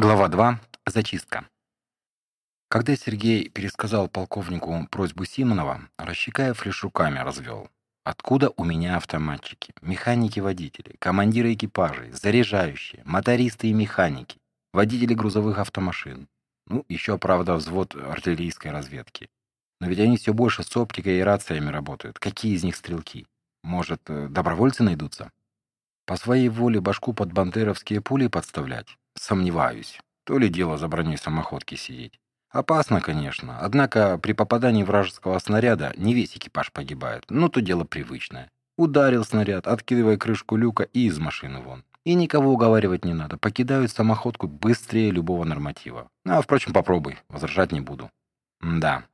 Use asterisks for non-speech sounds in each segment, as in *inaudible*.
Глава 2. Зачистка. Когда Сергей пересказал полковнику просьбу Симонова, Расщекаев лишь руками развел. Откуда у меня автоматчики, механики-водители, командиры экипажей, заряжающие, мотористы и механики, водители грузовых автомашин? Ну, еще, правда, взвод артиллерийской разведки. Но ведь они все больше с оптикой и рациями работают. Какие из них стрелки? Может, э, добровольцы найдутся? По своей воле башку под бандеровские пули подставлять? Сомневаюсь. То ли дело за броней самоходки сидеть. Опасно, конечно. Однако при попадании вражеского снаряда не весь экипаж погибает. Ну, то дело привычное. Ударил снаряд, откидывая крышку люка и из машины вон. И никого уговаривать не надо. Покидают самоходку быстрее любого норматива. А, впрочем, попробуй. Возражать не буду. М да.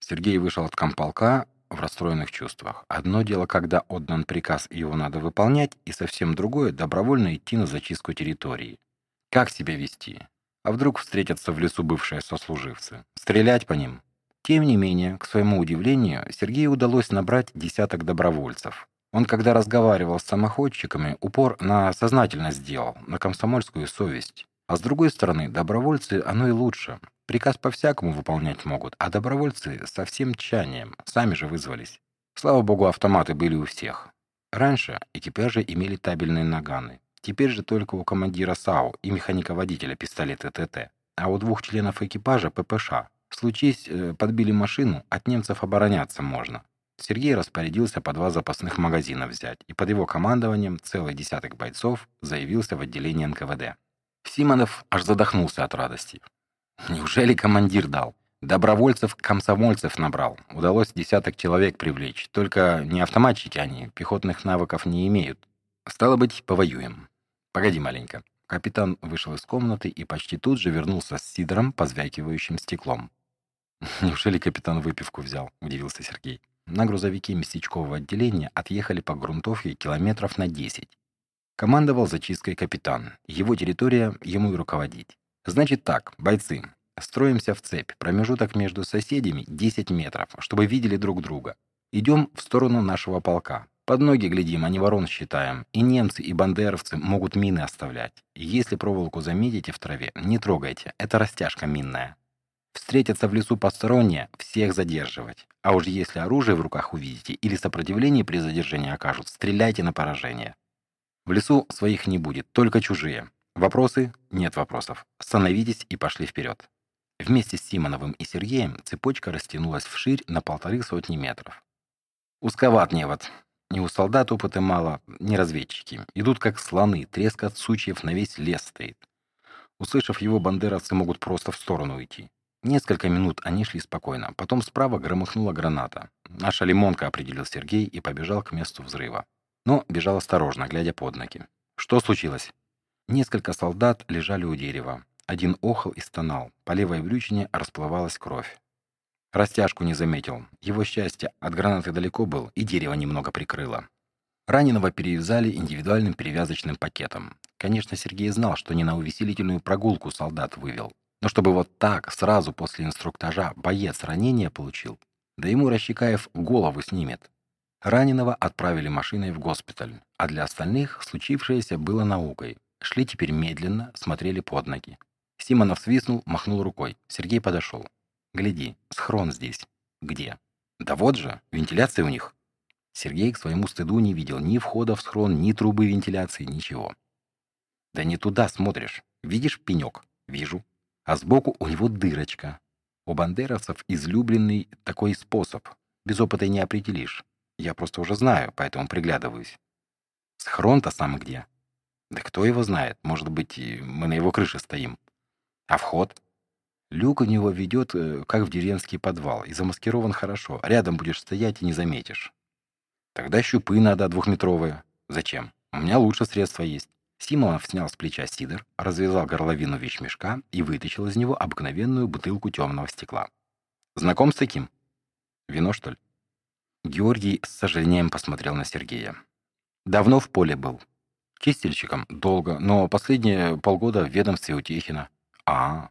Сергей вышел от комполка в расстроенных чувствах. Одно дело, когда отдан приказ, и его надо выполнять, и совсем другое — добровольно идти на зачистку территории. Как себя вести? А вдруг встретятся в лесу бывшие сослуживцы? Стрелять по ним? Тем не менее, к своему удивлению, Сергею удалось набрать десяток добровольцев. Он, когда разговаривал с самоходчиками, упор на сознательность сделал, на комсомольскую совесть. А с другой стороны, добровольцы оно и лучше. Приказ по-всякому выполнять могут, а добровольцы со всем тчанием, сами же вызвались. Слава богу, автоматы были у всех. Раньше экипажи имели табельные наганы. Теперь же только у командира САУ и механика-водителя пистолеты ТТ, а у двух членов экипажа ППШ. Случись, э, подбили машину, от немцев обороняться можно. Сергей распорядился по два запасных магазина взять, и под его командованием целый десяток бойцов заявился в отделение НКВД. Симонов аж задохнулся от радости. Неужели командир дал? Добровольцев-комсомольцев набрал. Удалось десяток человек привлечь. Только не автоматчики они, пехотных навыков не имеют. Стало быть, повоюем. «Погоди маленько». Капитан вышел из комнаты и почти тут же вернулся с сидором, позвякивающим стеклом. *laughs* «Неужели капитан выпивку взял?» — удивился Сергей. На грузовике местечкового отделения отъехали по грунтовке километров на 10. Командовал зачисткой капитан. Его территория, ему и руководить. Значит так, бойцы, строимся в цепь. Промежуток между соседями 10 метров, чтобы видели друг друга. Идем в сторону нашего полка. Под ноги глядим, а не ворон считаем. И немцы, и бандеровцы могут мины оставлять. Если проволоку заметите в траве, не трогайте. Это растяжка минная. Встретятся в лесу посторонние, всех задерживать. А уж если оружие в руках увидите или сопротивление при задержании окажут, стреляйте на поражение. В лесу своих не будет, только чужие. Вопросы? Нет вопросов. Становитесь и пошли вперед. Вместе с Симоновым и Сергеем цепочка растянулась вширь на полторы сотни метров. Узковат невод. Ни у солдат опыта мало, ни разведчики. Идут как слоны, треск от сучьев на весь лес стоит. Услышав его, бандеровцы могут просто в сторону уйти. Несколько минут они шли спокойно. Потом справа громыхнула граната. «Наша лимонка», — определил Сергей и побежал к месту взрыва. Но бежал осторожно, глядя под ноги. Что случилось? Несколько солдат лежали у дерева. Один охал и стонал. По левой брючине расплывалась кровь. Растяжку не заметил. Его счастье, от гранаты далеко был, и дерево немного прикрыло. Раненого перевязали индивидуальным перевязочным пакетом. Конечно, Сергей знал, что не на увеселительную прогулку солдат вывел. Но чтобы вот так, сразу после инструктажа, боец ранение получил, да ему Расщекаев голову снимет. Раненого отправили машиной в госпиталь, а для остальных случившееся было наукой. Шли теперь медленно, смотрели под ноги. Симонов свистнул, махнул рукой. Сергей подошел. Гляди, схрон здесь. Где? Да вот же, вентиляция у них. Сергей к своему стыду не видел ни входа в схрон, ни трубы вентиляции, ничего. Да не туда смотришь. Видишь пенек? Вижу. А сбоку у него дырочка. У бандеровцев излюбленный такой способ. Без опыта не определишь. Я просто уже знаю, поэтому приглядываюсь. Схрон-то сам где? Да кто его знает? Может быть, мы на его крыше стоим. А вход? Люк у него ведет, э, как в деревенский подвал, и замаскирован хорошо. Рядом будешь стоять и не заметишь. Тогда щупы надо двухметровые. Зачем? У меня лучше средства есть. Симонов снял с плеча сидр, развязал горловину вещмешка и вытащил из него обыкновенную бутылку темного стекла. Знаком с таким? Вино, что ли? Георгий с сожалением посмотрел на Сергея. Давно в поле был. Чистильщиком долго, но последние полгода в ведомстве у Техина. А,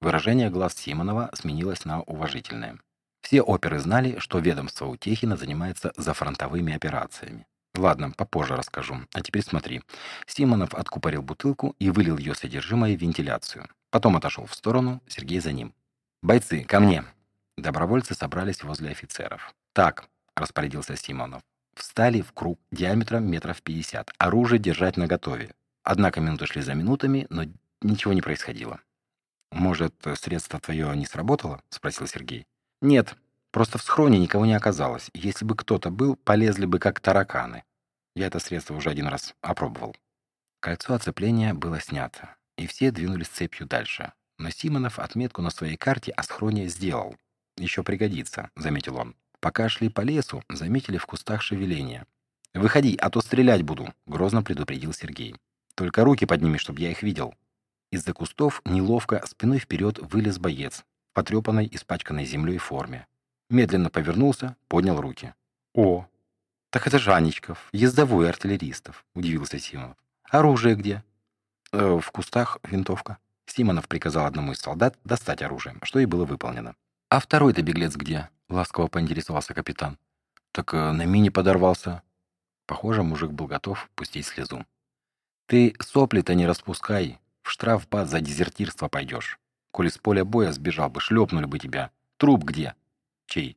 Выражение глаз Симонова сменилось на уважительное. Все оперы знали, что ведомство Утехина занимается зафронтовыми операциями. Ладно, попозже расскажу. А теперь смотри. Симонов откупорил бутылку и вылил ее содержимое в вентиляцию. Потом отошел в сторону, Сергей за ним. «Бойцы, ко мне!» Добровольцы собрались возле офицеров. «Так», — распорядился Симонов, встали в круг диаметром метров пятьдесят. Оружие держать наготове. Однако минуты шли за минутами, но ничего не происходило. «Может, средство твое не сработало?» — спросил Сергей. «Нет, просто в схроне никого не оказалось. Если бы кто-то был, полезли бы как тараканы. Я это средство уже один раз опробовал». Кольцо оцепления было снято, и все двинулись цепью дальше. Но Симонов отметку на своей карте о схроне сделал. «Еще пригодится», — заметил он. Пока шли по лесу, заметили в кустах шевеление. «Выходи, а то стрелять буду», — грозно предупредил Сергей. «Только руки подними, чтобы я их видел». Из-за кустов неловко спиной вперед вылез боец, в потрепанной, испачканной землей форме. Медленно повернулся, поднял руки. «О, так это Жанечков, ездовой артиллеристов», — удивился Симонов. «Оружие где?» э, «В кустах винтовка». Симонов приказал одному из солдат достать оружие, что и было выполнено. «А второй-то беглец где?» — ласково поинтересовался капитан. «Так э, на мине подорвался». Похоже, мужик был готов пустить слезу. «Ты сопли-то не распускай, в штрафбат за дезертирство пойдешь. Коли с поля боя сбежал бы, шлепнули бы тебя. Труп где? Чей?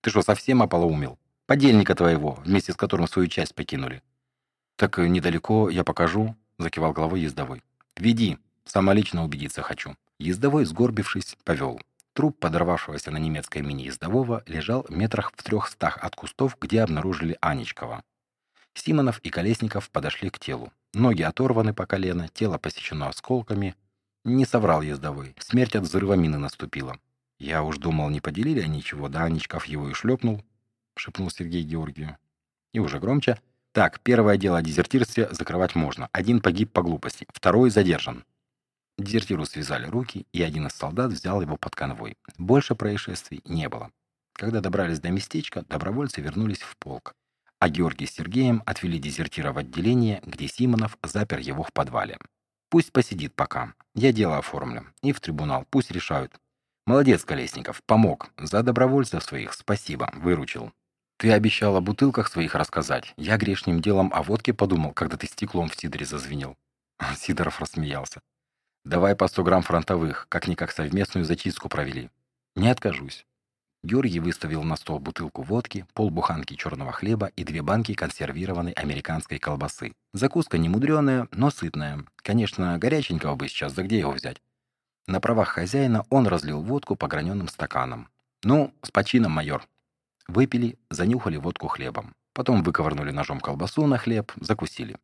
Ты что, совсем ополоумел? Подельника твоего, вместе с которым свою часть покинули. Так недалеко, я покажу, закивал головой ездовой. Веди, самолично убедиться хочу. Ездовой, сгорбившись, повел. Труп подорвавшегося на немецкой мини ездового лежал метрах в трехстах от кустов, где обнаружили Анечкова. Симонов и Колесников подошли к телу. Ноги оторваны по колено, тело посечено осколками. Не соврал ездовой. Смерть от взрыва мины наступила. Я уж думал, не поделили они ничего, да Аничков его и шлепнул, шепнул Сергей Георгию. И уже громче. Так, первое дело о дезертирстве закрывать можно. Один погиб по глупости, второй задержан. Дезертиру связали руки, и один из солдат взял его под конвой. Больше происшествий не было. Когда добрались до местечка, добровольцы вернулись в полк а Георгий с Сергеем отвели дезертира в отделение, где Симонов запер его в подвале. Пусть посидит пока. Я дело оформлю. И в трибунал. Пусть решают. Молодец, Колесников. Помог. За добровольцев своих спасибо. Выручил. Ты обещал о бутылках своих рассказать. Я грешным делом о водке подумал, когда ты стеклом в Сидоре зазвенел. *laughs* Сидоров рассмеялся. Давай по 100 грамм фронтовых, как-никак совместную зачистку провели. Не откажусь. Георгий выставил на стол бутылку водки, полбуханки черного хлеба и две банки консервированной американской колбасы. Закуска не мудреная, но сытная. Конечно, горяченького бы сейчас, да где его взять? На правах хозяина он разлил водку по граненым стаканам. «Ну, с почином, майор». Выпили, занюхали водку хлебом. Потом выковырнули ножом колбасу на хлеб, закусили.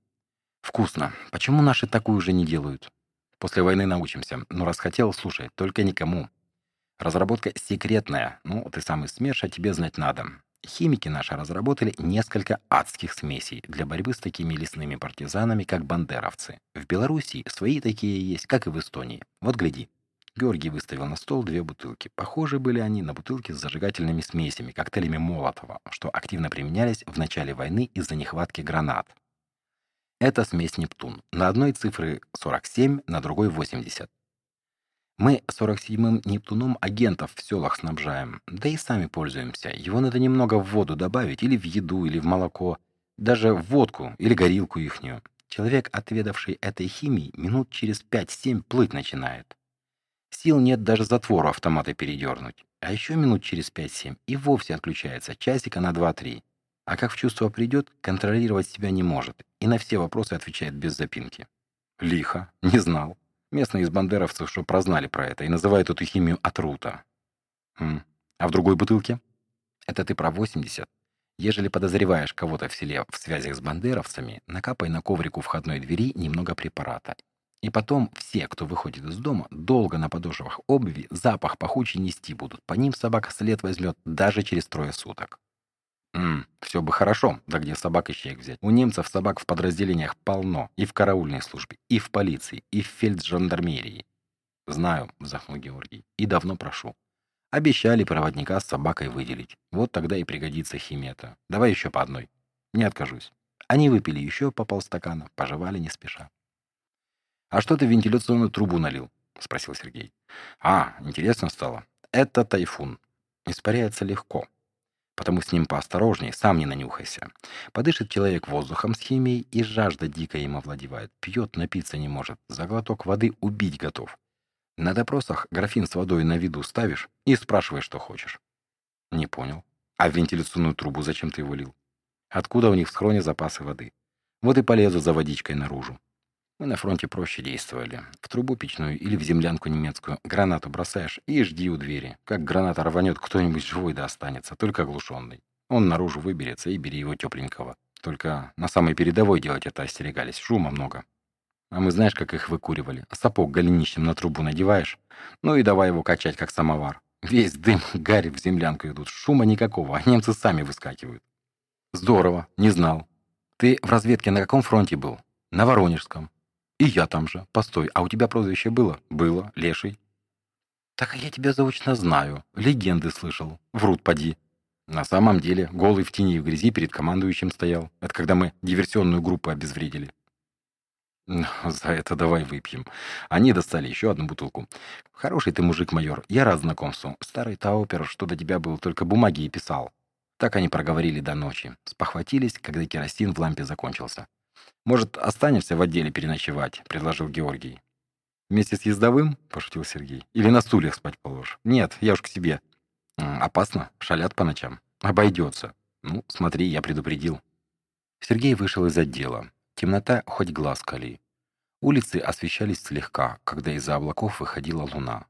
«Вкусно. Почему наши такую же не делают?» «После войны научимся. Но раз хотел, слушай, только никому. Разработка секретная. Ну, ты самый СМЕРШ, а тебе знать надо. Химики наши разработали несколько адских смесей для борьбы с такими лесными партизанами, как бандеровцы. В Белоруссии свои такие есть, как и в Эстонии. Вот гляди. Георгий выставил на стол две бутылки. Похожи были они на бутылки с зажигательными смесями, коктейлями Молотова, что активно применялись в начале войны из-за нехватки гранат. Это смесь «Нептун». На одной цифры 47, на другой 80. Мы 47-м Нептуном агентов в селах снабжаем, да и сами пользуемся. Его надо немного в воду добавить, или в еду, или в молоко, даже в водку или горилку ихнюю. Человек, отведавший этой химии, минут через 5-7 плыть начинает. Сил нет даже затвору автомата передернуть. А еще минут через 5-7 и вовсе отключается, часика на 2-3. А как в чувство придет, контролировать себя не может и на все вопросы отвечает без запинки. Лихо, не знал. Местные из бандеровцев что прознали про это и называют эту химию отрута. Хм. А в другой бутылке? Это ты про 80. Ежели подозреваешь кого-то в селе в связях с бандеровцами, накапай на коврику входной двери немного препарата. И потом все, кто выходит из дома, долго на подошвах обуви запах пахучий нести будут. По ним собака след возьмет даже через трое суток. М, все бы хорошо, да где собак ищейк взять? У немцев собак в подразделениях полно, и в караульной службе, и в полиции, и в фельджандармерии. Знаю, вздохнул Георгий, и давно прошу. Обещали проводника с собакой выделить. Вот тогда и пригодится химета. Давай еще по одной. Не откажусь. Они выпили еще по полстакана, пожевали не спеша. «А что ты в вентиляционную трубу налил?» — спросил Сергей. «А, интересно стало. Это тайфун. Испаряется легко. Потому с ним поосторожней, сам не нанюхайся. Подышит человек воздухом с химией, и жажда дико им овладевает. Пьет, напиться не может. За глоток воды убить готов. На допросах графин с водой на виду ставишь и спрашиваешь, что хочешь. Не понял. А в вентиляционную трубу зачем ты его? Откуда у них в схроне запасы воды? Вот и полезу за водичкой наружу. Мы на фронте проще действовали. В трубу печную или в землянку немецкую гранату бросаешь и жди у двери. Как граната рванет, кто-нибудь живой да останется, только оглушенный. Он наружу выберется и бери его тепленького. Только на самой передовой делать это остерегались. Шума много. А мы знаешь, как их выкуривали? Сапог голенищем на трубу надеваешь, ну и давай его качать, как самовар. Весь дым, *laughs* гарь в землянку идут. Шума никакого, а немцы сами выскакивают. Здорово, не знал. Ты в разведке на каком фронте был? На Воронежском. И я там же. Постой, а у тебя прозвище было? Было. Леший. Так я тебя заочно знаю. Легенды слышал. Врут, поди. На самом деле, голый в тени и в грязи перед командующим стоял. Это когда мы диверсионную группу обезвредили. За это давай выпьем. Они достали еще одну бутылку. Хороший ты мужик, майор. Я рад знакомству. Старый таупер, что до тебя был, только бумаги и писал. Так они проговорили до ночи. Спохватились, когда керосин в лампе закончился. «Может, останешься в отделе переночевать?» — предложил Георгий. «Вместе с ездовым?» — пошутил Сергей. «Или на стульях спать положишь?» «Нет, я уж к себе». «Опасно. Шалят по ночам». «Обойдется». «Ну, смотри, я предупредил». Сергей вышел из отдела. Темнота хоть глаз кали. Улицы освещались слегка, когда из-за облаков выходила луна.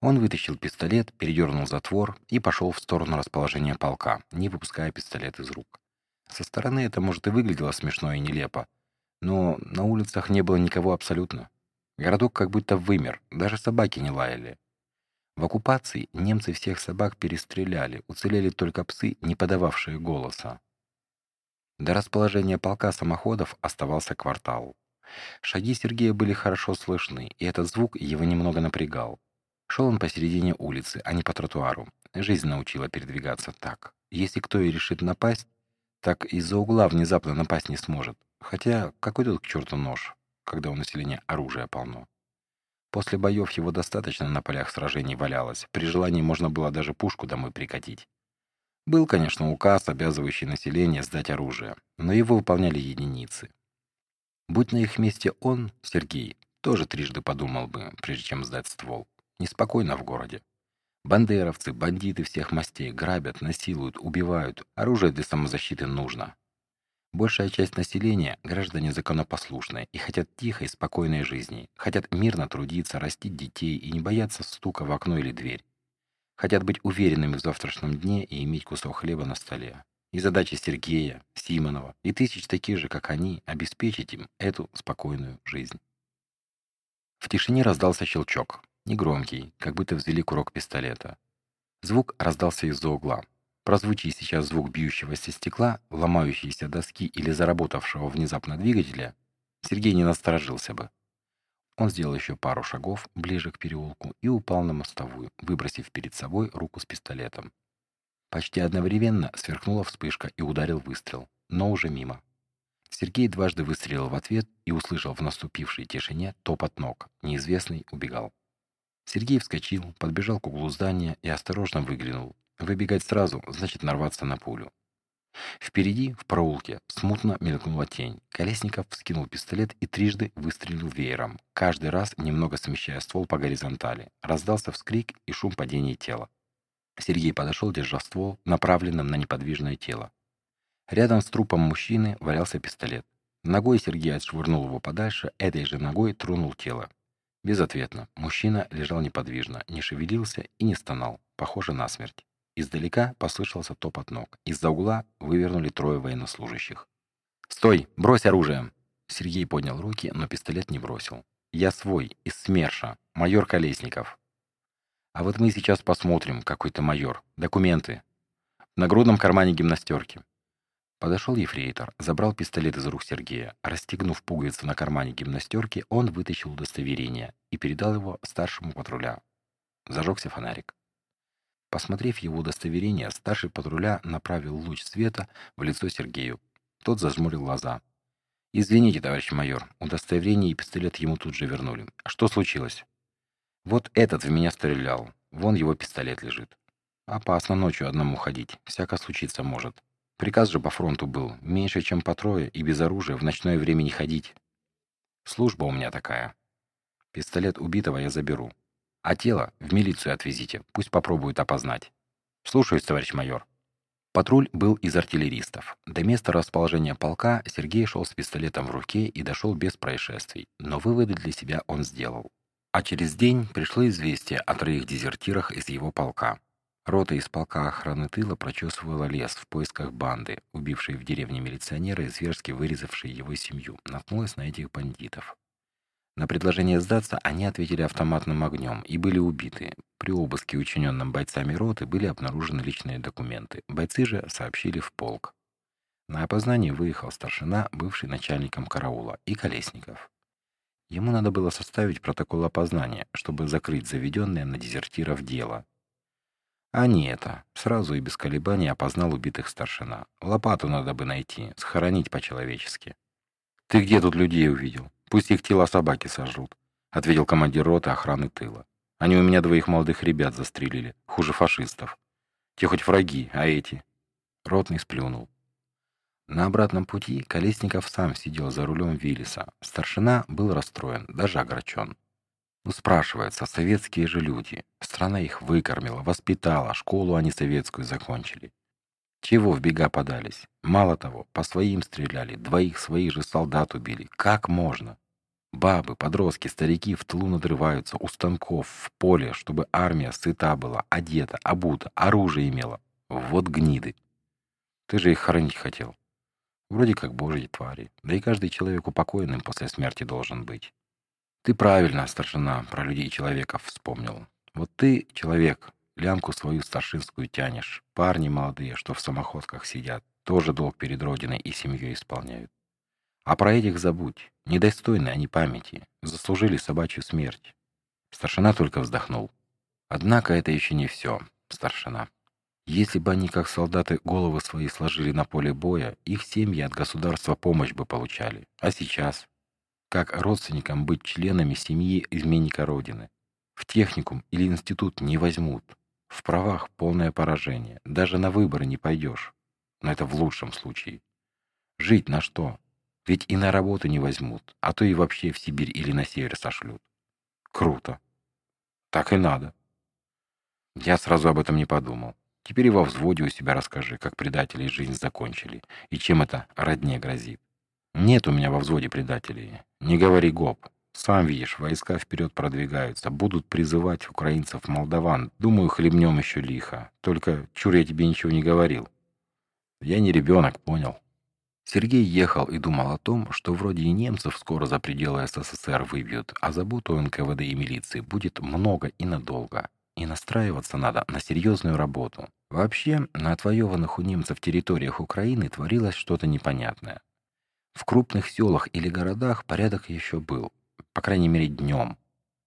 Он вытащил пистолет, передернул затвор и пошел в сторону расположения полка, не выпуская пистолет из рук. Со стороны это, может, и выглядело смешно и нелепо, но на улицах не было никого абсолютно. Городок как будто вымер, даже собаки не лаяли. В оккупации немцы всех собак перестреляли, уцелели только псы, не подававшие голоса. До расположения полка самоходов оставался квартал. Шаги Сергея были хорошо слышны, и этот звук его немного напрягал. Шел он посередине улицы, а не по тротуару. Жизнь научила передвигаться так. Если кто и решит напасть, так из-за угла внезапно напасть не сможет. Хотя какой тут к черту нож, когда у населения оружия полно. После боев его достаточно на полях сражений валялось. При желании можно было даже пушку домой прикатить. Был, конечно, указ, обязывающий население сдать оружие, но его выполняли единицы. Будь на их месте он, Сергей, тоже трижды подумал бы, прежде чем сдать ствол. Неспокойно в городе. Бандеровцы, бандиты всех мастей грабят, насилуют, убивают. Оружие для самозащиты нужно. Большая часть населения – граждане законопослушные и хотят тихой, спокойной жизни. Хотят мирно трудиться, растить детей и не бояться стука в окно или дверь. Хотят быть уверенными в завтрашнем дне и иметь кусок хлеба на столе. И задача Сергея, Симонова и тысяч таких же, как они, обеспечить им эту спокойную жизнь. В тишине раздался щелчок. Негромкий, как будто взвели курок пистолета. Звук раздался из-за угла. Прозвучи сейчас звук бьющегося стекла, ломающейся доски или заработавшего внезапно двигателя, Сергей не насторожился бы. Он сделал еще пару шагов ближе к переулку и упал на мостовую, выбросив перед собой руку с пистолетом. Почти одновременно сверкнула вспышка и ударил выстрел, но уже мимо. Сергей дважды выстрелил в ответ и услышал в наступившей тишине топот ног. Неизвестный убегал. Сергей вскочил, подбежал к углу здания и осторожно выглянул. Выбегать сразу значит нарваться на пулю. Впереди, в проулке, смутно мелькнула тень. Колесников вскинул пистолет и трижды выстрелил веером, каждый раз немного смещая ствол по горизонтали. Раздался вскрик и шум падения тела. Сергей подошел, держа ствол, направленным на неподвижное тело. Рядом с трупом мужчины валялся пистолет. Ногой Сергей отшвырнул его подальше, этой же ногой тронул тело. Безответно. Мужчина лежал неподвижно, не шевелился и не стонал, похоже на смерть. Издалека послышался топот ног. Из-за угла вывернули трое военнослужащих. «Стой! Брось оружие!» Сергей поднял руки, но пистолет не бросил. «Я свой, из СМЕРШа, майор Колесников». «А вот мы сейчас посмотрим, какой ты майор. Документы». В нагрудном кармане гимнастерки. Подошел ефрейтор, забрал пистолет из рук Сергея. Расстегнув пуговицу на кармане гимнастерки, он вытащил удостоверение и передал его старшему патруля. Зажегся фонарик. Посмотрев его удостоверение, старший патруля направил луч света в лицо Сергею. Тот зажмурил глаза. «Извините, товарищ майор, удостоверение и пистолет ему тут же вернули. Что случилось?» «Вот этот в меня стрелял. Вон его пистолет лежит». Опасно ночью одному ходить, всяко случиться может. Приказ же по фронту был, меньше чем по трое и без оружия в ночное время не ходить. Служба у меня такая. Пистолет убитого я заберу. А тело в милицию отвезите, пусть попробуют опознать. Слушаюсь, товарищ майор. Патруль был из артиллеристов. До места расположения полка Сергей шел с пистолетом в руке и дошел без происшествий, но выводы для себя он сделал. А через день пришло известие о троих дезертирах из его полка. Рота из полка охраны тыла прочесывала лес в поисках банды, убившей в деревне милиционера и зверски вырезавшей его семью, наткнулась на этих бандитов. На предложение сдаться они ответили автоматным огнем и были убиты. При обыске, учиненном бойцами роты, были обнаружены личные документы. Бойцы же сообщили в полк. На опознание выехал старшина, бывший начальником караула, и Колесников. Ему надо было составить протокол опознания, чтобы закрыть заведенное на дезертиров дело, а не это. Сразу и без колебаний опознал убитых старшина. Лопату надо бы найти, схоронить по-человечески. «Ты где тут людей увидел? Пусть их тела собаки сожрут», — ответил командир роты охраны тыла. «Они у меня двоих молодых ребят застрелили, хуже фашистов. Те хоть враги, а эти...» Ротный сплюнул. На обратном пути Колесников сам сидел за рулем Виллиса. Старшина был расстроен, даже огорчен. Ну, спрашивается, советские же люди. Страна их выкормила, воспитала, школу они советскую закончили. Чего в бега подались? Мало того, по своим стреляли, двоих своих же солдат убили. Как можно? Бабы, подростки, старики в тылу надрываются, у станков, в поле, чтобы армия сыта была, одета, обута, оружие имела. Вот гниды. Ты же их хоронить хотел. Вроде как божьи твари. Да и каждый человек упокоенным после смерти должен быть. Ты правильно, старшина, про людей человеков вспомнил. Вот ты, человек, лямку свою старшинскую тянешь. Парни молодые, что в самоходках сидят, тоже долг перед Родиной и семьей исполняют. А про этих забудь. Недостойны они памяти. Заслужили собачью смерть. Старшина только вздохнул. Однако это еще не все, старшина. Если бы они, как солдаты, головы свои сложили на поле боя, их семьи от государства помощь бы получали. А сейчас как родственникам быть членами семьи изменника Родины. В техникум или институт не возьмут. В правах полное поражение. Даже на выборы не пойдешь. Но это в лучшем случае. Жить на что? Ведь и на работу не возьмут, а то и вообще в Сибирь или на север сошлют. Круто. Так и надо. Я сразу об этом не подумал. Теперь и во взводе у себя расскажи, как предатели жизнь закончили, и чем это родне грозит. Нет у меня во взводе предателей. Не говори гоп. Сам видишь, войска вперед продвигаются, будут призывать украинцев-молдаван. Думаю, хлебнем еще лихо. Только чур я тебе ничего не говорил. Я не ребенок, понял. Сергей ехал и думал о том, что вроде и немцев скоро за пределы СССР выбьют, а заботу НКВД и милиции будет много и надолго. И настраиваться надо на серьезную работу. Вообще, на отвоеванных у немцев территориях Украины творилось что-то непонятное. В крупных селах или городах порядок еще был, по крайней мере днем.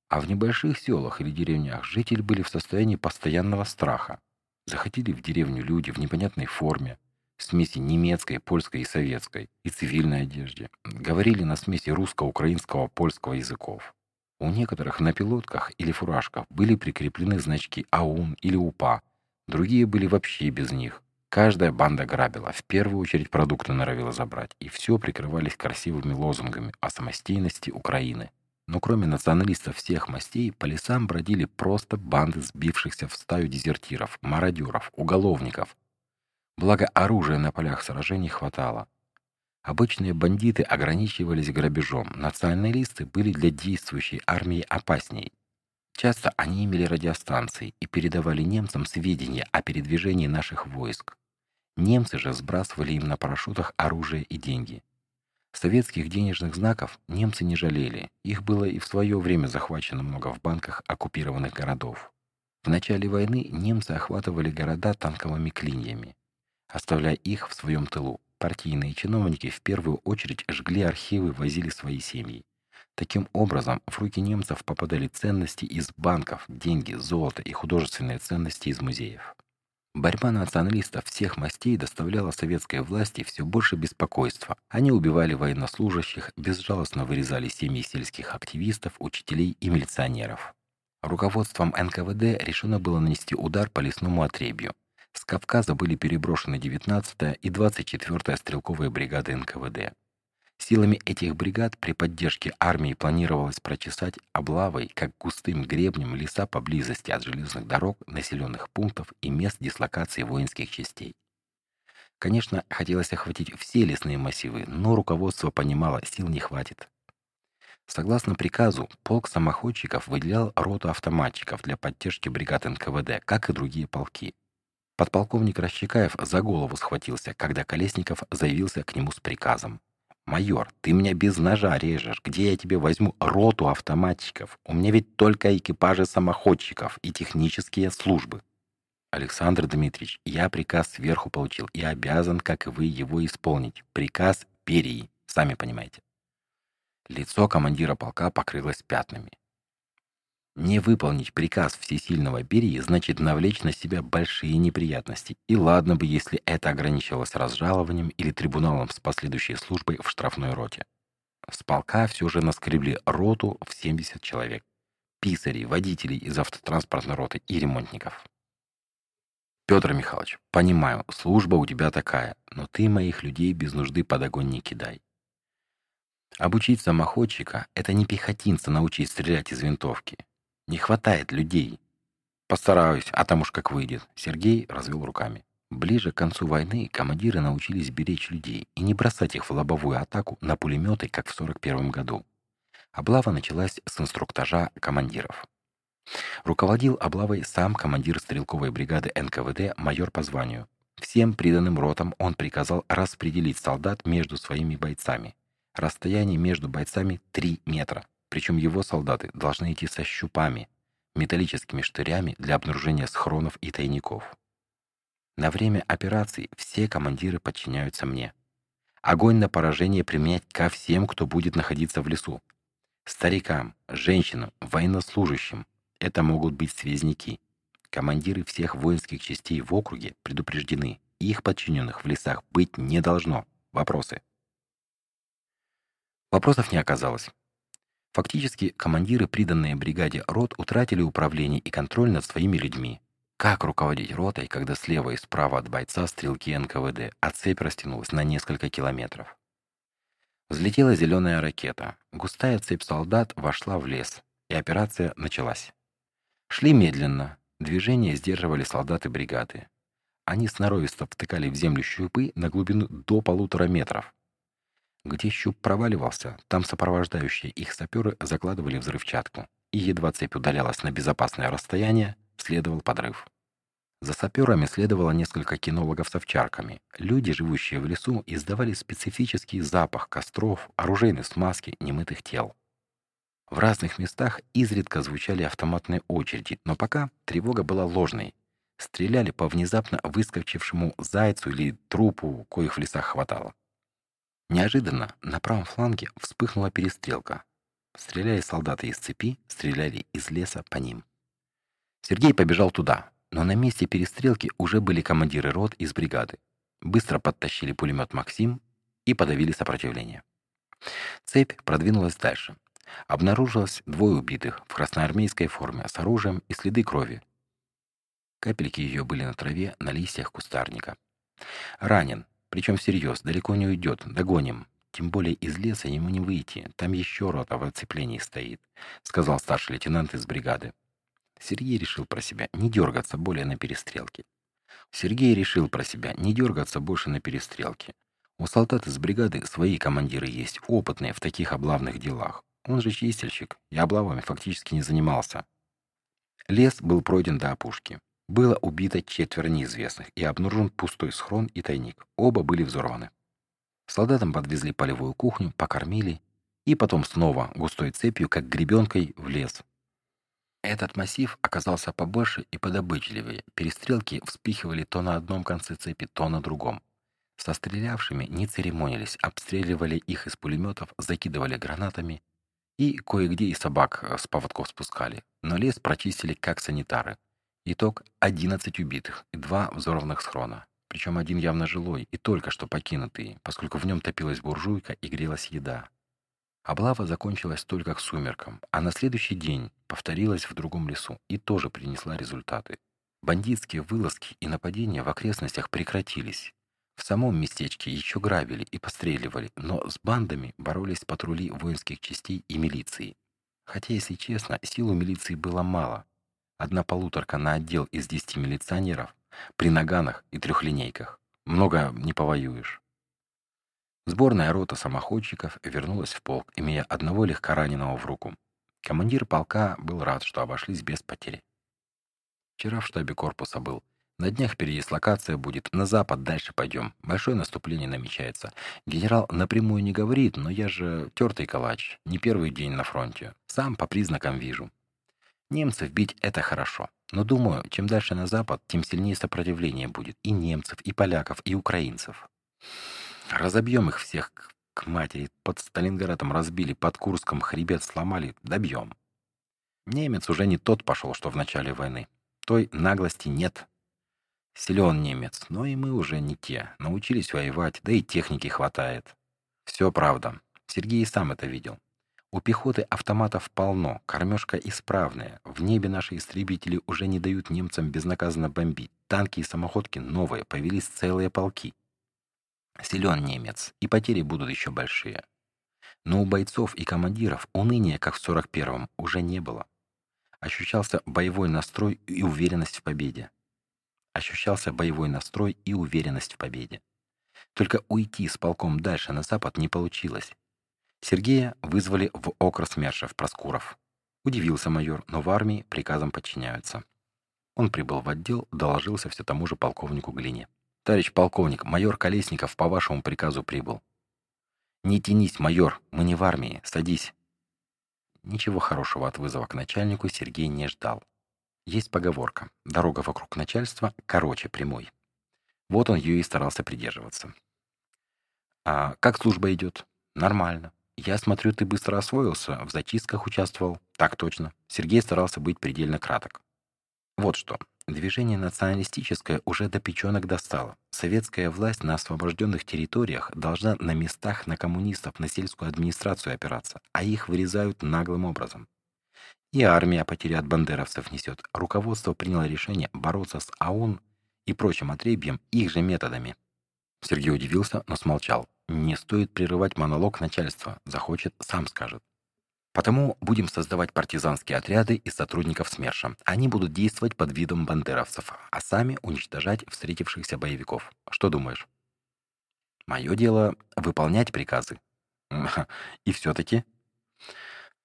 А в небольших селах или деревнях жители были в состоянии постоянного страха. Заходили в деревню люди в непонятной форме, смеси немецкой, польской и советской, и цивильной одежде. Говорили на смеси русско-украинского, польского языков. У некоторых на пилотках или фуражках были прикреплены значки АУН или УПА, другие были вообще без них. Каждая банда грабила, в первую очередь продукты норовила забрать, и все прикрывались красивыми лозунгами о самостийности Украины. Но кроме националистов всех мастей, по лесам бродили просто банды сбившихся в стаю дезертиров, мародеров, уголовников. Благо оружия на полях сражений хватало. Обычные бандиты ограничивались грабежом, националисты были для действующей армии опасней. Часто они имели радиостанции и передавали немцам сведения о передвижении наших войск. Немцы же сбрасывали им на парашютах оружие и деньги. Советских денежных знаков немцы не жалели. Их было и в свое время захвачено много в банках оккупированных городов. В начале войны немцы охватывали города танковыми клиньями, оставляя их в своем тылу. Партийные чиновники в первую очередь жгли архивы, возили свои семьи. Таким образом, в руки немцев попадали ценности из банков, деньги, золото и художественные ценности из музеев. Борьба националистов всех мастей доставляла советской власти все больше беспокойства. Они убивали военнослужащих, безжалостно вырезали семьи сельских активистов, учителей и милиционеров. Руководством НКВД решено было нанести удар по лесному отребью. С Кавказа были переброшены 19-я и 24-я стрелковые бригады НКВД. Силами этих бригад при поддержке армии планировалось прочесать облавой, как густым гребнем, леса поблизости от железных дорог, населенных пунктов и мест дислокации воинских частей. Конечно, хотелось охватить все лесные массивы, но руководство понимало, сил не хватит. Согласно приказу, полк самоходчиков выделял роту автоматчиков для поддержки бригад НКВД, как и другие полки. Подполковник Расчекаев за голову схватился, когда Колесников заявился к нему с приказом. «Майор, ты меня без ножа режешь. Где я тебе возьму роту автоматчиков? У меня ведь только экипажи самоходчиков и технические службы». Александр Дмитриевич, я приказ сверху получил и обязан, как и вы, его исполнить. Приказ Берии, сами понимаете. Лицо командира полка покрылось пятнами. Не выполнить приказ всесильного Берии значит навлечь на себя большие неприятности. И ладно бы, если это ограничивалось разжалованием или трибуналом с последующей службой в штрафной роте. С полка все же наскребли роту в 70 человек. Писарей, водителей из автотранспортной роты и ремонтников. Петр Михайлович, понимаю, служба у тебя такая, но ты моих людей без нужды под огонь не кидай. Обучить самоходчика — это не пехотинца научить стрелять из винтовки. Не хватает людей. Постараюсь, а там уж как выйдет. Сергей развел руками. Ближе к концу войны командиры научились беречь людей и не бросать их в лобовую атаку на пулеметы, как в 41 году. Облава началась с инструктажа командиров. Руководил облавой сам командир стрелковой бригады НКВД майор по званию. Всем приданным ротам он приказал распределить солдат между своими бойцами. Расстояние между бойцами 3 метра. Причем его солдаты должны идти со щупами, металлическими штырями для обнаружения схронов и тайников. На время операции все командиры подчиняются мне. Огонь на поражение применять ко всем, кто будет находиться в лесу. Старикам, женщинам, военнослужащим. Это могут быть связники. Командиры всех воинских частей в округе предупреждены. Их подчиненных в лесах быть не должно. Вопросы? Вопросов не оказалось. Фактически, командиры, приданные бригаде рот, утратили управление и контроль над своими людьми. Как руководить ротой, когда слева и справа от бойца стрелки НКВД, а цепь растянулась на несколько километров? Взлетела зеленая ракета. Густая цепь солдат вошла в лес, и операция началась. Шли медленно. Движение сдерживали солдаты бригады. Они сноровисто втыкали в землю щупы на глубину до полутора метров. Где щуп проваливался, там сопровождающие их саперы закладывали взрывчатку, и едва цепь удалялась на безопасное расстояние, следовал подрыв. За саперами следовало несколько кинологов с овчарками. Люди, живущие в лесу, издавали специфический запах костров, оружейной смазки, немытых тел. В разных местах изредка звучали автоматные очереди, но пока тревога была ложной. Стреляли по внезапно выскочившему зайцу или трупу, коих в лесах хватало. Неожиданно на правом фланге вспыхнула перестрелка. Стреляли солдаты из цепи, стреляли из леса по ним. Сергей побежал туда, но на месте перестрелки уже были командиры рот из бригады. Быстро подтащили пулемет «Максим» и подавили сопротивление. Цепь продвинулась дальше. Обнаружилось двое убитых в красноармейской форме с оружием и следы крови. Капельки ее были на траве, на листьях кустарника. Ранен, причем всерьез, далеко не уйдет, догоним. Тем более из леса ему не выйти, там еще рота в оцеплении стоит», — сказал старший лейтенант из бригады. Сергей решил про себя не дергаться более на перестрелке. Сергей решил про себя не дергаться больше на перестрелке. У солдат из бригады свои командиры есть, опытные в таких облавных делах. Он же чистильщик и облавами фактически не занимался. Лес был пройден до опушки. Было убито четверо неизвестных и обнаружен пустой схрон и тайник. Оба были взорваны. Солдатам подвезли полевую кухню, покормили и потом снова густой цепью, как гребенкой, в лес. Этот массив оказался побольше и подобычливее. Перестрелки вспихивали то на одном конце цепи, то на другом. Со стрелявшими не церемонились, обстреливали их из пулеметов, закидывали гранатами и кое-где и собак с поводков спускали. Но лес прочистили как санитары. Итог — 11 убитых и два взорванных схрона. Причем один явно жилой и только что покинутый, поскольку в нем топилась буржуйка и грелась еда. Облава закончилась только к сумеркам, а на следующий день повторилась в другом лесу и тоже принесла результаты. Бандитские вылазки и нападения в окрестностях прекратились. В самом местечке еще грабили и постреливали, но с бандами боролись патрули воинских частей и милиции. Хотя, если честно, сил у милиции было мало. Одна полуторка на отдел из десяти милиционеров, при наганах и трехлинейках. Много не повоюешь. Сборная рота самоходчиков вернулась в полк, имея одного легкораненого в руку. Командир полка был рад, что обошлись без потери. Вчера в штабе корпуса был. На днях передислокация будет. На запад дальше пойдем. Большое наступление намечается. Генерал напрямую не говорит, но я же тертый калач. Не первый день на фронте. Сам по признакам вижу. Немцев бить — это хорошо. Но думаю, чем дальше на запад, тем сильнее сопротивление будет. И немцев, и поляков, и украинцев. Разобьем их всех к матери. Под Сталинградом разбили, под Курском хребет сломали. Добьем. Немец уже не тот пошел, что в начале войны. Той наглости нет. Силен немец, но и мы уже не те. Научились воевать, да и техники хватает. Все правда. Сергей сам это видел. У пехоты автоматов полно, кормежка исправная. В небе наши истребители уже не дают немцам безнаказанно бомбить. Танки и самоходки новые, появились целые полки. Силен немец, и потери будут еще большие. Но у бойцов и командиров уныния, как в 41-м, уже не было. Ощущался боевой настрой и уверенность в победе ощущался боевой настрой и уверенность в победе. Только уйти с полком дальше на запад не получилось. Сергея вызвали в окрсмершев Проскуров. Удивился майор, но в армии приказам подчиняются. Он прибыл в отдел, доложился все тому же полковнику Глине. «Товарищ полковник, майор Колесников по вашему приказу прибыл». «Не тянись, майор, мы не в армии, садись». Ничего хорошего от вызова к начальнику Сергей не ждал. Есть поговорка «дорога вокруг начальства короче прямой». Вот он ее и старался придерживаться. «А как служба идет?» «Нормально. Я смотрю, ты быстро освоился, в зачистках участвовал». «Так точно». Сергей старался быть предельно краток. Вот что. Движение националистическое уже до печенок достало. Советская власть на освобожденных территориях должна на местах на коммунистов, на сельскую администрацию опираться, а их вырезают наглым образом. И армия потери от бандеровцев несет. Руководство приняло решение бороться с АУН и прочим отребьем их же методами. Сергей удивился, но смолчал. Не стоит прерывать монолог начальства. Захочет, сам скажет. Потому будем создавать партизанские отряды из сотрудников СМЕРШа. Они будут действовать под видом бандеровцев, а сами уничтожать встретившихся боевиков. Что думаешь? Мое дело — выполнять приказы. И все-таки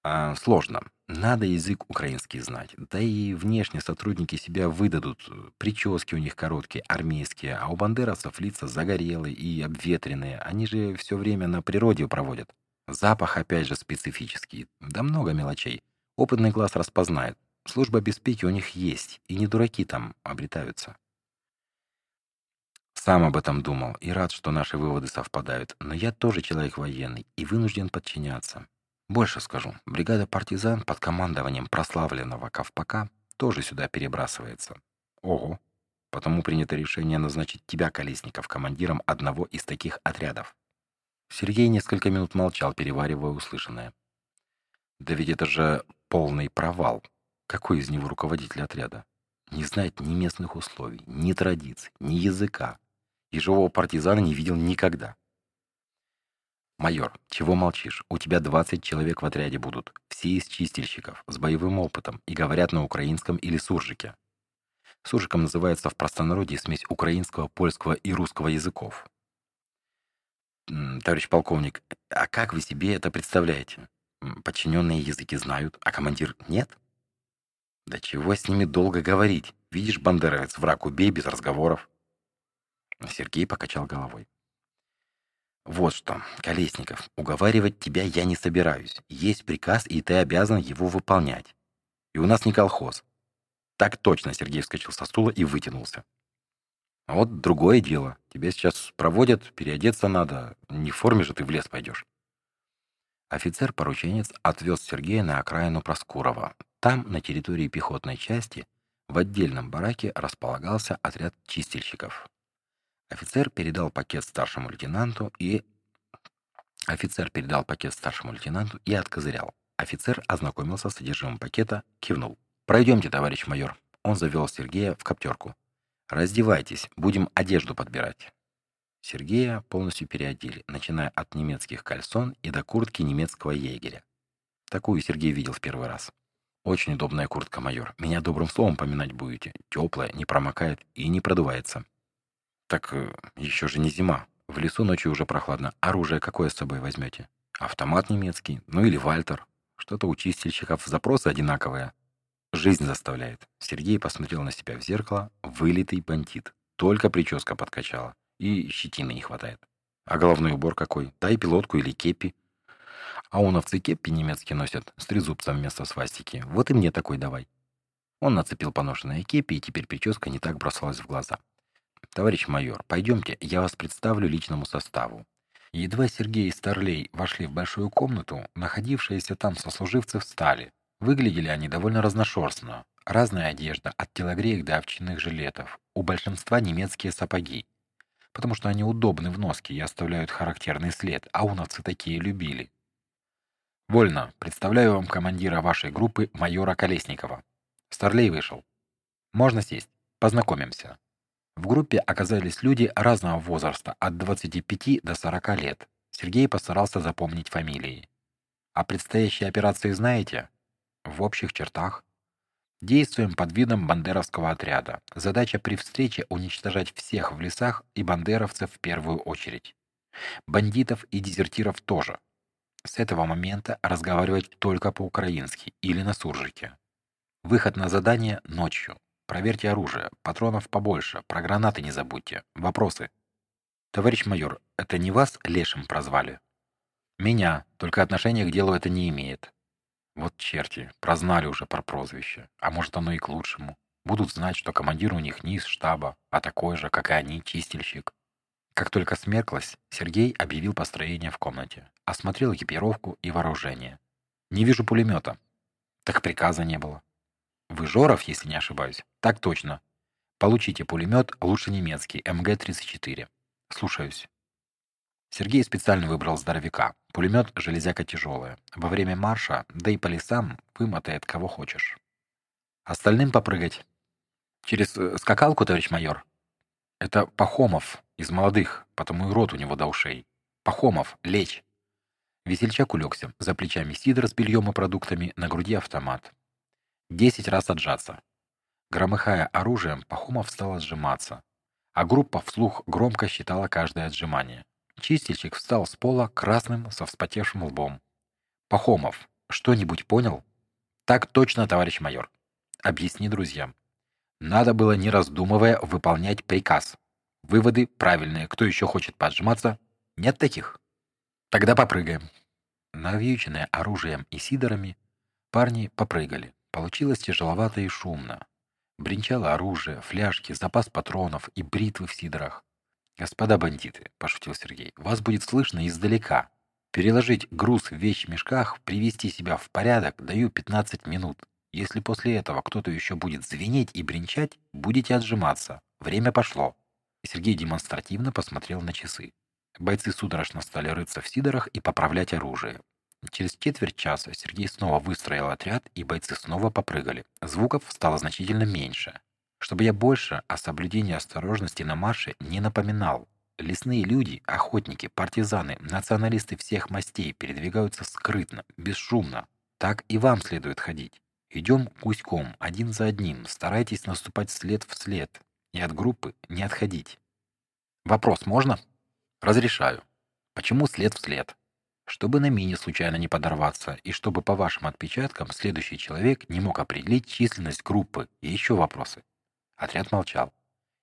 а, сложно. Надо язык украинский знать. Да и внешне сотрудники себя выдадут. Прически у них короткие, армейские, а у бандеровцев лица загорелые и обветренные. Они же все время на природе проводят. Запах опять же специфический. Да много мелочей. Опытный глаз распознает. Служба беспеки у них есть, и не дураки там обретаются. Сам об этом думал и рад, что наши выводы совпадают, но я тоже человек военный и вынужден подчиняться. Больше скажу, бригада партизан под командованием прославленного Ковпака тоже сюда перебрасывается. Ого! Потому принято решение назначить тебя, Колесников, командиром одного из таких отрядов. Сергей несколько минут молчал, переваривая услышанное. Да ведь это же полный провал. Какой из него руководитель отряда? Не знает ни местных условий, ни традиций, ни языка. И живого партизана не видел никогда. «Майор, чего молчишь? У тебя 20 человек в отряде будут. Все из чистильщиков, с боевым опытом и говорят на украинском или суржике. Суржиком называется в простонародье смесь украинского, польского и русского языков. Товарищ полковник, а как вы себе это представляете? Подчиненные языки знают, а командир нет? Да чего с ними долго говорить? Видишь, бандеровец, враг убей без разговоров. Сергей покачал головой. Вот что, Колесников, уговаривать тебя я не собираюсь. Есть приказ, и ты обязан его выполнять. И у нас не колхоз. Так точно, Сергей вскочил со стула и вытянулся. А вот другое дело. Тебя сейчас проводят, переодеться надо. Не в форме же ты в лес пойдешь. Офицер-порученец отвез Сергея на окраину Проскурова. Там, на территории пехотной части, в отдельном бараке располагался отряд чистильщиков. Офицер передал пакет старшему лейтенанту и Офицер передал пакет старшему лейтенанту и откозырял. Офицер ознакомился с содержимым пакета, кивнул. «Пройдемте, товарищ майор». Он завел Сергея в коптерку. «Раздевайтесь, будем одежду подбирать». Сергея полностью переодели, начиная от немецких кальсон и до куртки немецкого егеря. Такую Сергей видел в первый раз. Очень удобная куртка, майор. Меня добрым словом поминать будете. Теплая, не промокает и не продувается. Так э, еще же не зима. В лесу ночью уже прохладно. Оружие какое с собой возьмете? Автомат немецкий, ну или Вальтер. Что-то у чистильщиков запросы одинаковые. Жизнь заставляет. Сергей посмотрел на себя в зеркало. Вылитый бандит. Только прическа подкачала. И щетины не хватает. А головной убор какой? Дай пилотку или кепи. А у овцы кепи немецкие носят с трезубцем вместо свастики. Вот и мне такой давай. Он нацепил поношенные кепи, и теперь прическа не так бросалась в глаза. «Товарищ майор, пойдемте, я вас представлю личному составу». Едва Сергей и Старлей вошли в большую комнату, находившиеся там сослуживцы встали. Выглядели они довольно разношерстно. Разная одежда, от телогреек до овчинных жилетов. У большинства немецкие сапоги. Потому что они удобны в носке и оставляют характерный след, а уновцы такие любили. «Вольно. Представляю вам командира вашей группы, майора Колесникова». Старлей вышел. «Можно сесть. Познакомимся». В группе оказались люди разного возраста, от 25 до 40 лет. Сергей постарался запомнить фамилии. О предстоящей операции знаете? В общих чертах. Действуем под видом бандеровского отряда. Задача при встрече уничтожать всех в лесах и бандеровцев в первую очередь. Бандитов и дезертиров тоже. С этого момента разговаривать только по-украински или на суржике. Выход на задание ночью. Проверьте оружие, патронов побольше, про гранаты не забудьте. Вопросы? Товарищ майор, это не вас лешим прозвали? Меня, только отношения к делу это не имеет. Вот черти, прознали уже про прозвище. А может оно и к лучшему. Будут знать, что командир у них не из штаба, а такой же, как и они, чистильщик. Как только смерклось, Сергей объявил построение в комнате, осмотрел экипировку и вооружение. «Не вижу пулемета». «Так приказа не было». «Вы Жоров, если не ошибаюсь?» «Так точно. Получите пулемет, лучше немецкий, МГ-34». «Слушаюсь». Сергей специально выбрал здоровяка. Пулемет железяка тяжелая. Во время марша, да и по лесам, вымотает кого хочешь. Остальным попрыгать. Через э, скакалку, товарищ майор? Это Пахомов, из молодых, потому и рот у него до ушей. Пахомов, лечь. Весельчак улегся, за плечами сидор с бельем и продуктами, на груди автомат. Десять раз отжаться. Громыхая оружием, Пахомов стал отжиматься, а группа вслух громко считала каждое отжимание. Чистильщик встал с пола красным со вспотевшим лбом. «Пахомов, что-нибудь понял?» «Так точно, товарищ майор. Объясни друзьям. Надо было, не раздумывая, выполнять приказ. Выводы правильные. Кто еще хочет поджиматься? Нет таких? Тогда попрыгаем. Навьюченные оружием и сидорами, парни попрыгали. Получилось тяжеловато и шумно. Бринчало оружие, фляжки, запас патронов и бритвы в сидорах. «Господа бандиты», — пошутил Сергей, — «вас будет слышно издалека. Переложить груз в вещмешках, привести себя в порядок даю 15 минут. Если после этого кто-то еще будет звенеть и бренчать, будете отжиматься. Время пошло». Сергей демонстративно посмотрел на часы. Бойцы судорожно стали рыться в сидорах и поправлять оружие. Через четверть часа Сергей снова выстроил отряд, и бойцы снова попрыгали. Звуков стало значительно меньше. Чтобы я больше о соблюдении осторожности на марше не напоминал. Лесные люди, охотники, партизаны, националисты всех мастей передвигаются скрытно, бесшумно. Так и вам следует ходить. Идем гуськом, один за одним, старайтесь наступать след в след, и от группы не отходить. Вопрос можно? Разрешаю. Почему след в след? Чтобы на мине случайно не подорваться, и чтобы по вашим отпечаткам следующий человек не мог определить численность группы. И еще вопросы. Отряд молчал.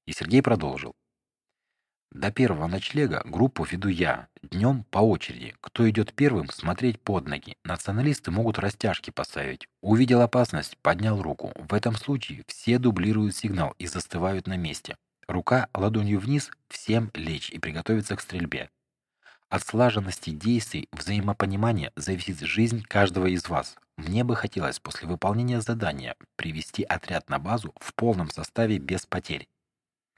И Сергей продолжил. До первого ночлега группу веду я. Днем по очереди. Кто идет первым, смотреть под ноги. Националисты могут растяжки поставить. Увидел опасность, поднял руку. В этом случае все дублируют сигнал и застывают на месте. Рука ладонью вниз, всем лечь и приготовиться к стрельбе. От слаженности действий, взаимопонимания зависит жизнь каждого из вас. Мне бы хотелось после выполнения задания привести отряд на базу в полном составе без потерь.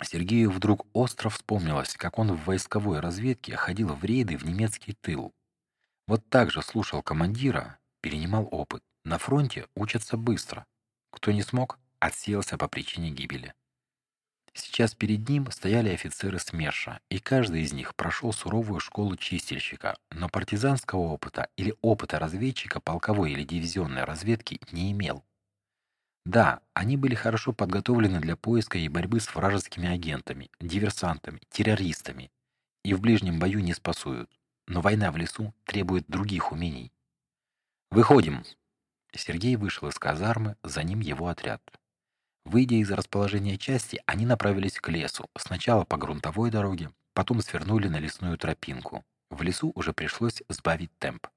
Сергею вдруг остро вспомнилось, как он в войсковой разведке ходил в рейды в немецкий тыл. Вот так же слушал командира, перенимал опыт. На фронте учатся быстро. Кто не смог, отсеялся по причине гибели. Сейчас перед ним стояли офицеры СМЕРШа, и каждый из них прошел суровую школу чистильщика, но партизанского опыта или опыта разведчика полковой или дивизионной разведки не имел. Да, они были хорошо подготовлены для поиска и борьбы с вражескими агентами, диверсантами, террористами, и в ближнем бою не спасуют. Но война в лесу требует других умений. «Выходим!» Сергей вышел из казармы, за ним его отряд. Выйдя из расположения части, они направились к лесу, сначала по грунтовой дороге, потом свернули на лесную тропинку. В лесу уже пришлось сбавить темп.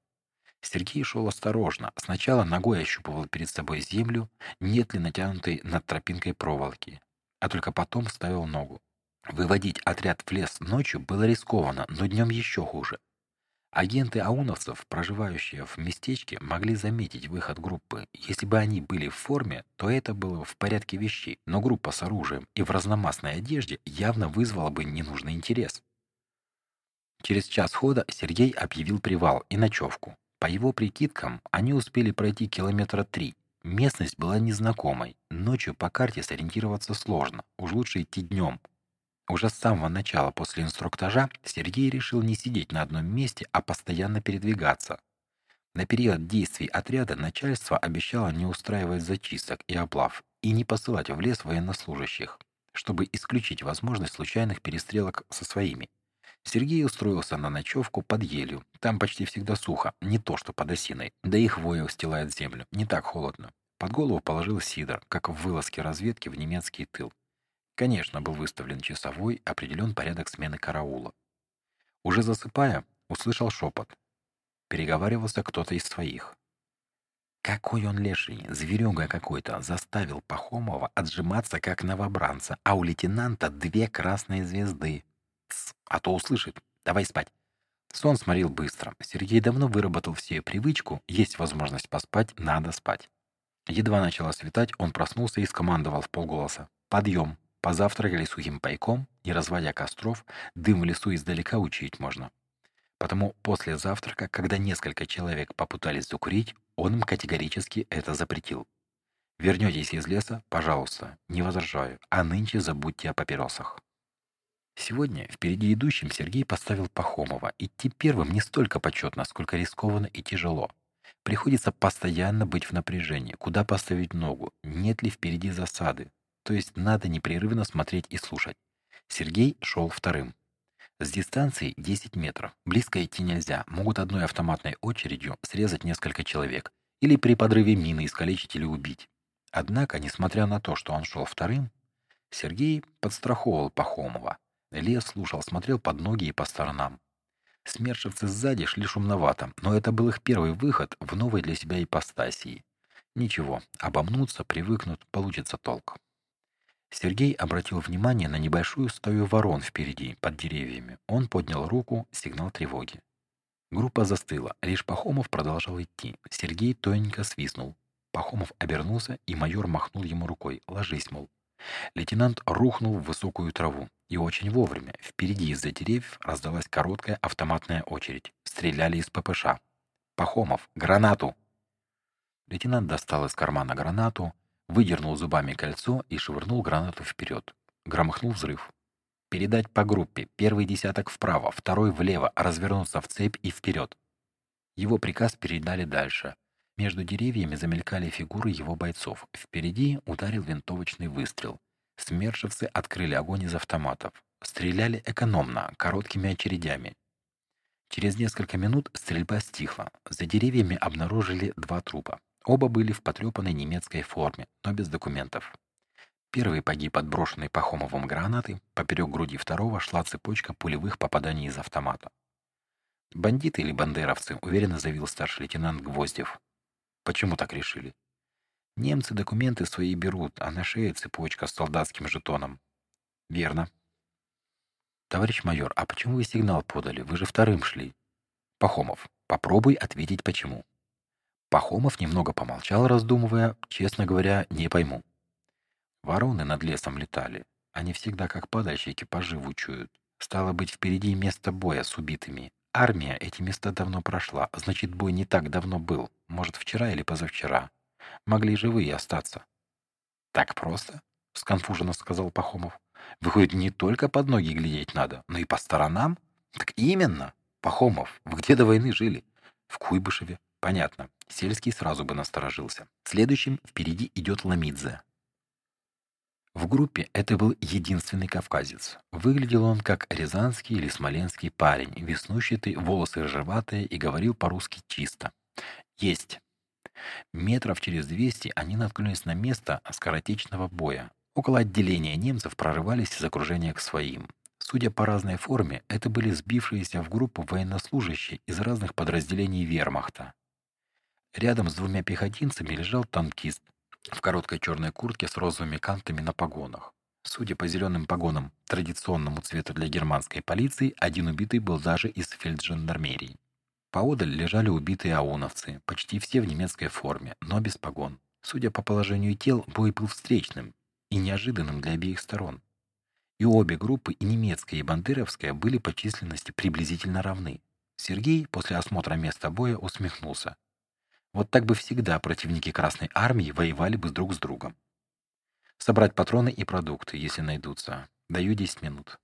Сергей шел осторожно. Сначала ногой ощупывал перед собой землю, нет ли натянутой над тропинкой проволоки, а только потом ставил ногу. Выводить отряд в лес ночью было рискованно, но днем еще хуже. Агенты ауновцев, проживающие в местечке, могли заметить выход группы. Если бы они были в форме, то это было в порядке вещей, но группа с оружием и в разномастной одежде явно вызвала бы ненужный интерес. Через час хода Сергей объявил привал и ночевку. По его прикидкам, они успели пройти километра три. Местность была незнакомой. Ночью по карте сориентироваться сложно. Уж лучше идти днем, уже с самого начала после инструктажа Сергей решил не сидеть на одном месте, а постоянно передвигаться. На период действий отряда начальство обещало не устраивать зачисток и облав и не посылать в лес военнослужащих, чтобы исключить возможность случайных перестрелок со своими. Сергей устроился на ночевку под елью. Там почти всегда сухо, не то что под осиной. Да и хвоя устилает землю, не так холодно. Под голову положил сидор, как в вылазке разведки в немецкий тыл. Конечно, был выставлен часовой, определен порядок смены караула. Уже засыпая, услышал шепот. Переговаривался кто-то из своих. Какой он леший, зверюга какой-то, заставил Пахомова отжиматься как новобранца, а у лейтенанта две красные звезды. Тс, а то услышит. Давай спать. Сон сморил быстро. Сергей давно выработал все привычку, есть возможность поспать, надо спать. Едва начало светать, он проснулся и скомандовал в полголоса. «Подъем!» Позавтракали сухим пайком, не разводя костров, дым в лесу издалека учить можно. Потому после завтрака, когда несколько человек попытались закурить, он им категорически это запретил. Вернетесь из леса, пожалуйста, не возражаю, а нынче забудьте о папиросах. Сегодня впереди идущим Сергей поставил Пахомова. Идти первым не столько почетно, сколько рискованно и тяжело. Приходится постоянно быть в напряжении. Куда поставить ногу? Нет ли впереди засады? То есть надо непрерывно смотреть и слушать. Сергей шел вторым. С дистанции 10 метров. Близко идти нельзя. Могут одной автоматной очередью срезать несколько человек или при подрыве мины искалечить или убить. Однако, несмотря на то, что он шел вторым, Сергей подстраховывал Пахомова. Лес слушал, смотрел под ноги и по сторонам. Смершевцы сзади шли шумновато, но это был их первый выход в новой для себя ипостасии. Ничего, обомнутся, привыкнут, получится толк. Сергей обратил внимание на небольшую стаю ворон впереди, под деревьями. Он поднял руку, сигнал тревоги. Группа застыла, лишь Пахомов продолжал идти. Сергей тоненько свистнул. Пахомов обернулся, и майор махнул ему рукой. «Ложись, мол». Лейтенант рухнул в высокую траву. И очень вовремя. Впереди из-за деревьев раздалась короткая автоматная очередь. Стреляли из ППШ. «Пахомов, гранату!» Лейтенант достал из кармана гранату, выдернул зубами кольцо и швырнул гранату вперед. Громыхнул взрыв. Передать по группе. Первый десяток вправо, второй влево, развернуться в цепь и вперед. Его приказ передали дальше. Между деревьями замелькали фигуры его бойцов. Впереди ударил винтовочный выстрел. Смершевцы открыли огонь из автоматов. Стреляли экономно, короткими очередями. Через несколько минут стрельба стихла. За деревьями обнаружили два трупа. Оба были в потрепанной немецкой форме, но без документов. Первый погиб от брошенной Пахомовым гранаты, поперек груди второго шла цепочка пулевых попаданий из автомата. «Бандиты или бандеровцы?» — уверенно заявил старший лейтенант Гвоздев. «Почему так решили?» «Немцы документы свои берут, а на шее цепочка с солдатским жетоном». «Верно». «Товарищ майор, а почему вы сигнал подали? Вы же вторым шли». «Пахомов, попробуй ответить, почему». Пахомов немного помолчал, раздумывая, честно говоря, не пойму. Вороны над лесом летали. Они всегда как падальщики поживу чуют. Стало быть, впереди место боя с убитыми. армия эти места давно прошла, значит, бой не так давно был, может, вчера или позавчера. Могли живые остаться. Так просто? сконфуженно сказал Пахомов. Выходит, не только под ноги глядеть надо, но и по сторонам? Так именно. Пахомов, вы где до войны жили? В Куйбышеве. Понятно. Сельский сразу бы насторожился. Следующим впереди идет Ламидзе. В группе это был единственный кавказец. Выглядел он как рязанский или смоленский парень, веснущатый, волосы рыжеватые и говорил по-русски чисто. Есть. Метров через двести они наткнулись на место скоротечного боя. Около отделения немцев прорывались из окружения к своим. Судя по разной форме, это были сбившиеся в группу военнослужащие из разных подразделений вермахта. Рядом с двумя пехотинцами лежал танкист в короткой черной куртке с розовыми кантами на погонах. Судя по зеленым погонам, традиционному цвету для германской полиции, один убитый был даже из фельджандармерии. Поодаль лежали убитые ауновцы, почти все в немецкой форме, но без погон. Судя по положению тел, бой был встречным и неожиданным для обеих сторон. И обе группы, и немецкая, и бандеровская, были по численности приблизительно равны. Сергей после осмотра места боя усмехнулся. Вот так бы всегда противники Красной Армии воевали бы друг с другом. Собрать патроны и продукты, если найдутся. Даю 10 минут.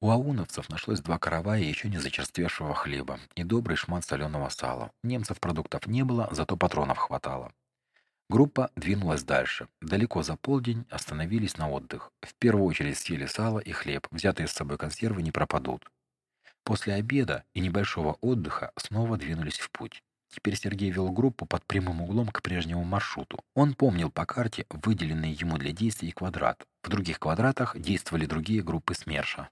У ауновцев нашлось два каравая еще не зачерствевшего хлеба и добрый шмат соленого сала. Немцев продуктов не было, зато патронов хватало. Группа двинулась дальше. Далеко за полдень остановились на отдых. В первую очередь съели сало и хлеб, взятые с собой консервы не пропадут. После обеда и небольшого отдыха снова двинулись в путь. Теперь Сергей вел группу под прямым углом к прежнему маршруту. Он помнил по карте выделенный ему для действий квадрат. В других квадратах действовали другие группы СМЕРШа.